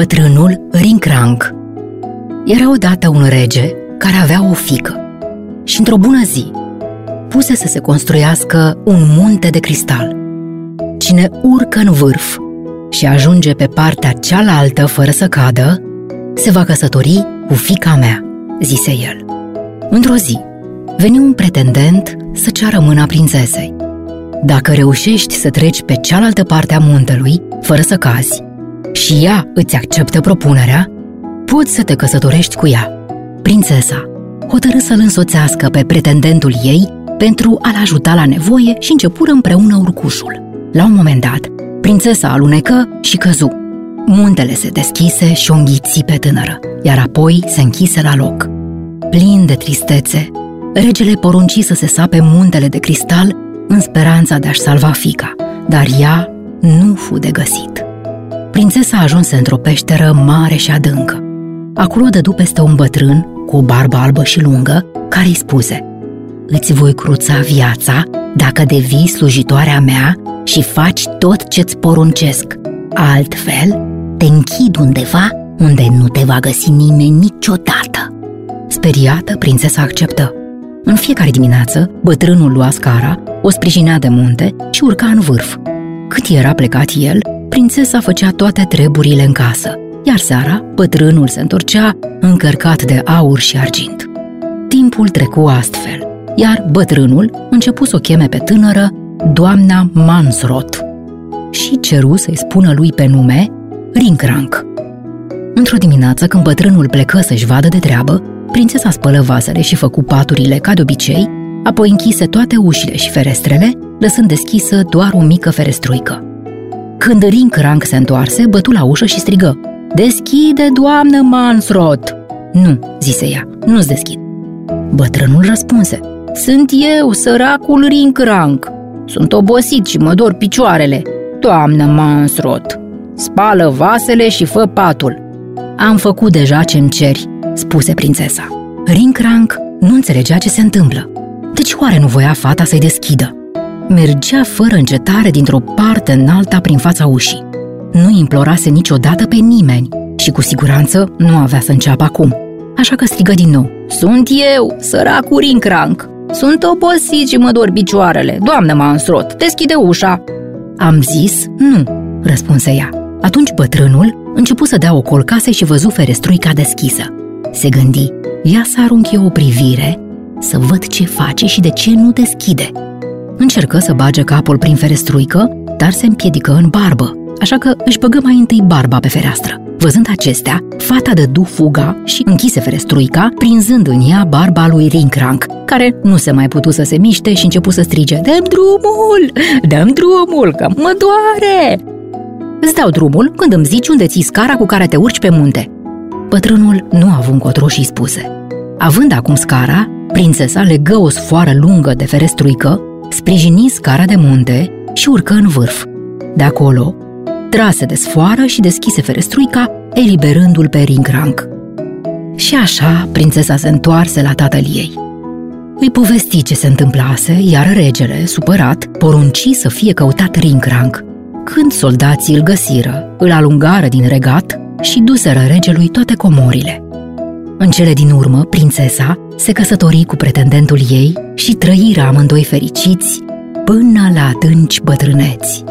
Bătrânul Rincranc Era odată un rege care avea o fică și într-o bună zi puse să se construiască un munte de cristal. Cine urcă în vârf și ajunge pe partea cealaltă fără să cadă, se va căsători cu fica mea, zise el. Într-o zi, veni un pretendent să ceară mâna prințesei. Dacă reușești să treci pe cealaltă parte a muntelui, fără să cazi, și ea îți acceptă propunerea, poți să te căsătorești cu ea. Prințesa hotărâ să-l însoțească pe pretendentul ei pentru a-l ajuta la nevoie și începură împreună urcușul. La un moment dat, prințesa alunecă și căzu. Muntele se deschise și o înghiți pe tânără, iar apoi se închise la loc. Plin de tristețe, regele porunci să se sape muntele de cristal în speranța de a-și salva fica, dar ea nu fu de găsit. Prințesa ajunse într-o peșteră mare și adâncă. Acolo dădu peste un bătrân cu o barbă albă și lungă, care îi spuse Îți voi cruța viața dacă devii slujitoarea mea și faci tot ce-ți poruncesc. Altfel, te închid undeva unde nu te va găsi nimeni niciodată. Speriată, prințesa acceptă. În fiecare dimineață, bătrânul lua scara, o sprijinea de munte și urca în vârf. Cât era plecat el, prințesa făcea toate treburile în casă, iar seara, bătrânul se întorcea încărcat de aur și argint. Timpul trecu astfel, iar bătrânul începu să o cheme pe tânără doamna Mansrot și ceru să-i spună lui pe nume Rincrank. Într-o dimineață, când bătrânul plecă să-și vadă de treabă, prințesa spălă vasele și făcu paturile ca de obicei, apoi închise toate ușile și ferestrele, lăsând deschisă doar o mică ferestruică. Când Rincrank se întoarse, bătu la ușă și strigă Deschide, doamnă Mansrot! Nu, zise ea, nu-ți deschid. Bătrânul răspunse Sunt eu, săracul Rincrank. Sunt obosit și mă dor picioarele. Doamnă Mansrot, spală vasele și fă patul. Am făcut deja ce-mi ceri, spuse prințesa. Rincrank nu înțelegea ce se întâmplă. De ce oare nu voia fata să-i deschidă? Mergea fără încetare dintr-o parte în alta prin fața ușii. Nu implorase niciodată pe nimeni și cu siguranță nu avea să înceapă acum. Așa că strigă din nou. Sunt eu, săracul Rincrank. Sunt obosit și mă dor picioarele. Doamnă Mansrot, deschide ușa. Am zis nu, răspunse ea. Atunci bătrânul începu să dea o colcase și văzu ferestruica deschisă. Se gândi, ia să arunc eu o privire, să văd ce face și de ce nu deschide. Încercă să bage capul prin ferestruică, dar se împiedică în barbă, așa că își băgă mai întâi barba pe fereastră. Văzând acestea, fata dădu fuga și închise ferestruica, prinzând în ea barba lui Rincrank, care nu se mai putu să se miște și începu să strige Dăm drumul! Dăm drumul, că mă doare! Îți dau drumul când îmi zici unde ții scara cu care te urci pe munte. Bătrânul nu a avut încotro și spuse. Având acum scara, prințesa legă o sfoară lungă de ferestruică, sprijini scara de munte și urcă în vârf. De acolo, trase de sfoară și deschise ferestruica, eliberându-l pe Ringrang. Și așa, prințesa se întoarse la tatăl ei. Îi povesti ce se întâmplase, iar regele, supărat, porunci să fie căutat Ringrang. Când soldații îl găsiră, îl alungară din regat și duseră regelui toate comorile. În cele din urmă, prințesa se căsători cu pretendentul ei și trăiră amândoi fericiți până la adânci bătrâneți.